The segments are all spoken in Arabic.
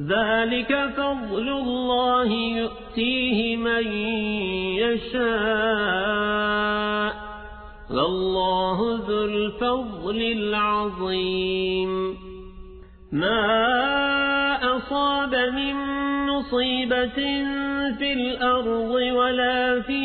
ذلك فضل الله يؤتيه من يشاء والله ذو الفضل العظيم ما أصاب من مصيبة في الأرض ولا في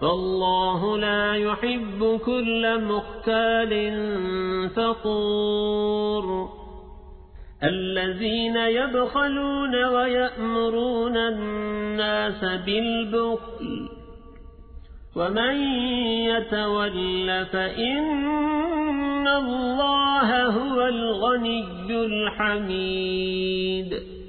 فالله لا يحب كل مختال فقور. الذين يبخلون ويأمرون الناس بالبخل ومن يتول فإن الله هو الغني الحميد.